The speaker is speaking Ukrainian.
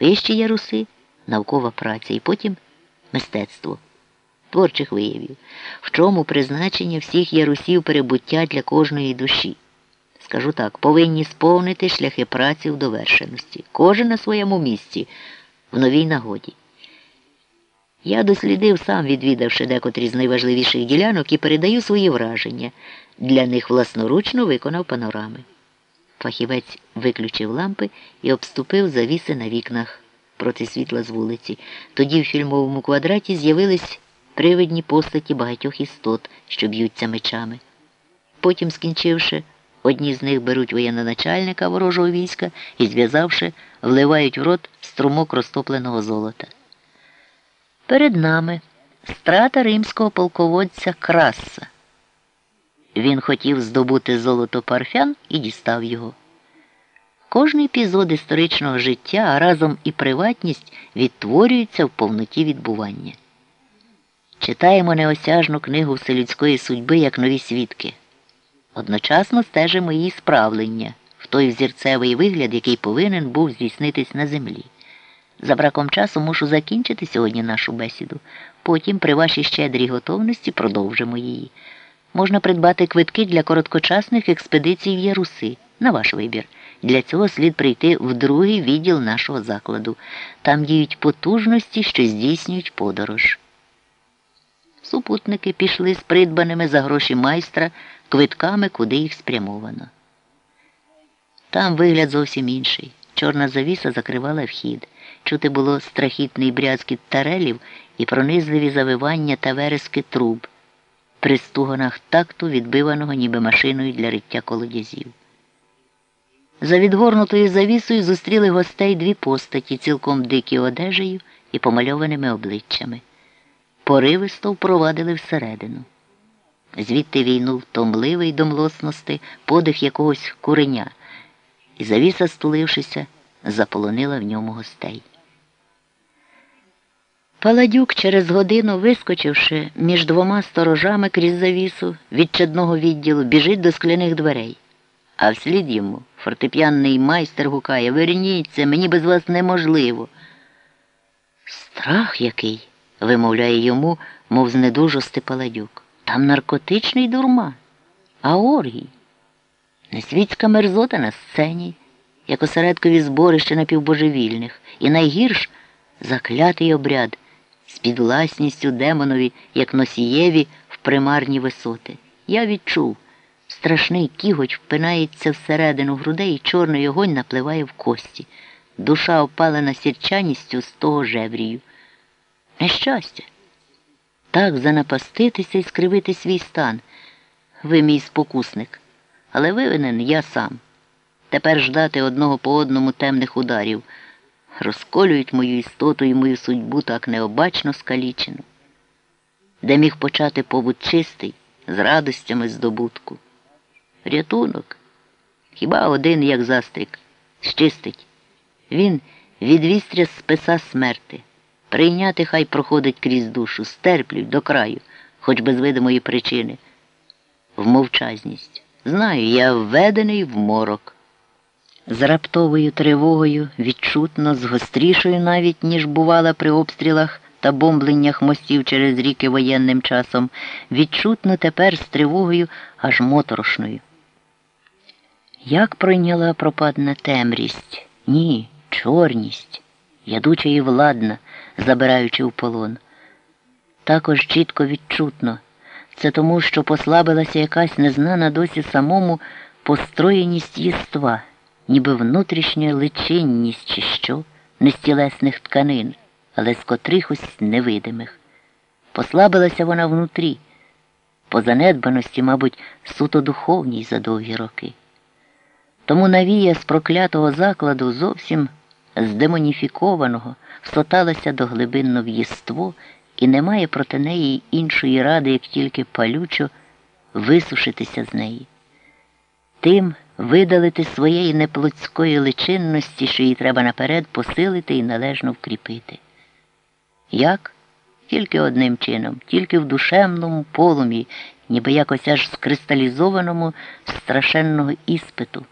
Вищі яруси, наукова праця і потім мистецтво творчих виявів, в чому призначення всіх ярусів перебуття для кожної душі. Скажу так, повинні сповнити шляхи праці в довершеності, кожен на своєму місці, в новій нагоді. Я дослідив сам, відвідавши декотрі з найважливіших ділянок і передаю свої враження. Для них власноручно виконав панорами. Фахівець виключив лампи і обступив завіси на вікнах проти світла з вулиці. Тоді в фільмовому квадраті з'явились привидні постаті багатьох істот, що б'ються мечами. Потім, скінчивши, одні з них беруть воєнноначальника ворожого війська і, зв'язавши, вливають в рот струмок розтопленого золота. Перед нами страта римського полководця Краса. Він хотів здобути золото парфян і дістав його. Кожний епізод історичного життя, а разом і приватність відтворюються в повноті відбування. Читаємо неосяжну книгу вселюдської судьби як нові свідки. Одночасно стежимо її справлення в той взірцевий вигляд, який повинен був здійснитись на землі. За браком часу мушу закінчити сьогодні нашу бесіду. Потім, при вашій щедрій готовності, продовжимо її. Можна придбати квитки для короткочасних експедицій в Яруси на ваш вибір. Для цього слід прийти в другий відділ нашого закладу. Там діють потужності, що здійснюють подорож. Супутники пішли з придбаними за гроші майстра квитками, куди їх спрямовано. Там вигляд зовсім інший. Чорна завіса закривала вхід. Чути було страхітний брязкіт тарелів і пронизливі завивання та верески труб при стугонах такту, відбиваного ніби машиною для риття колодязів. За відгорнутою завісою зустріли гостей дві постаті, цілком дикі одежею і помальованими обличчями. Поривисто впровадили всередину. Звідти війнув томливий до млосності подих якогось куреня, і завіса, стулившися, заполонила в ньому гостей. Паладюк через годину, вискочивши між двома сторожами крізь завісу від чадного відділу, біжить до скляних дверей. А вслід йому фортеп'янний майстер гукає Верніться, мені без вас неможливо. Страх який, вимовляє йому, мов знедужости паладюк. Там наркотичний дурма, а оргій. Несвітська мерзота на сцені, як осередкові зборища напівбожевільних, і найгірш заклятий обряд з підвласністю демонові, як носієві в примарні висоти. Я відчув. Страшний кіготь впинається всередину грудей і чорний огонь напливає в кості. Душа опалена сірчаністю з того жеврію. Нещастя. Так занапаститися і скривити свій стан. Ви мій спокусник. Але вивинен я сам. Тепер ждати одного по одному темних ударів. Розколюють мою істоту і мою судьбу так необачно скалічену. Де міг почати повод чистий з радостями здобутку. Рятунок. Хіба один, як застрік, щистить. Він відвістря списа смерти. Прийняти хай проходить крізь душу, стерплюють до краю, хоч без видимої причини. В мовчазність. Знаю, я введений в морок. З раптовою тривогою, відчутно, з гострішою навіть, ніж бувала при обстрілах та бомбленнях мостів через ріки воєнним часом, відчутно тепер з тривогою аж моторошною. Як пройняла пропадна темрість? Ні, чорність, ядуча і владна, забираючи в полон. Також чітко відчутно. Це тому, що послабилася якась незнана досі самому построєність єства, ніби внутрішня личинність чи що, нестілесних тканин, але з котрихось невидимих. Послабилася вона внутрі, по занедбаності, мабуть, суто духовній за довгі роки. Тому навія з проклятого закладу зовсім здемоніфікованого всоталася до глибинно в і немає проти неї іншої ради, як тільки палючо висушитися з неї. Тим видалити своєї неплодської личинності, що її треба наперед посилити і належно вкріпити. Як? Тільки одним чином, тільки в душевному полумі, ніби якось аж скристалізованому страшенного іспиту.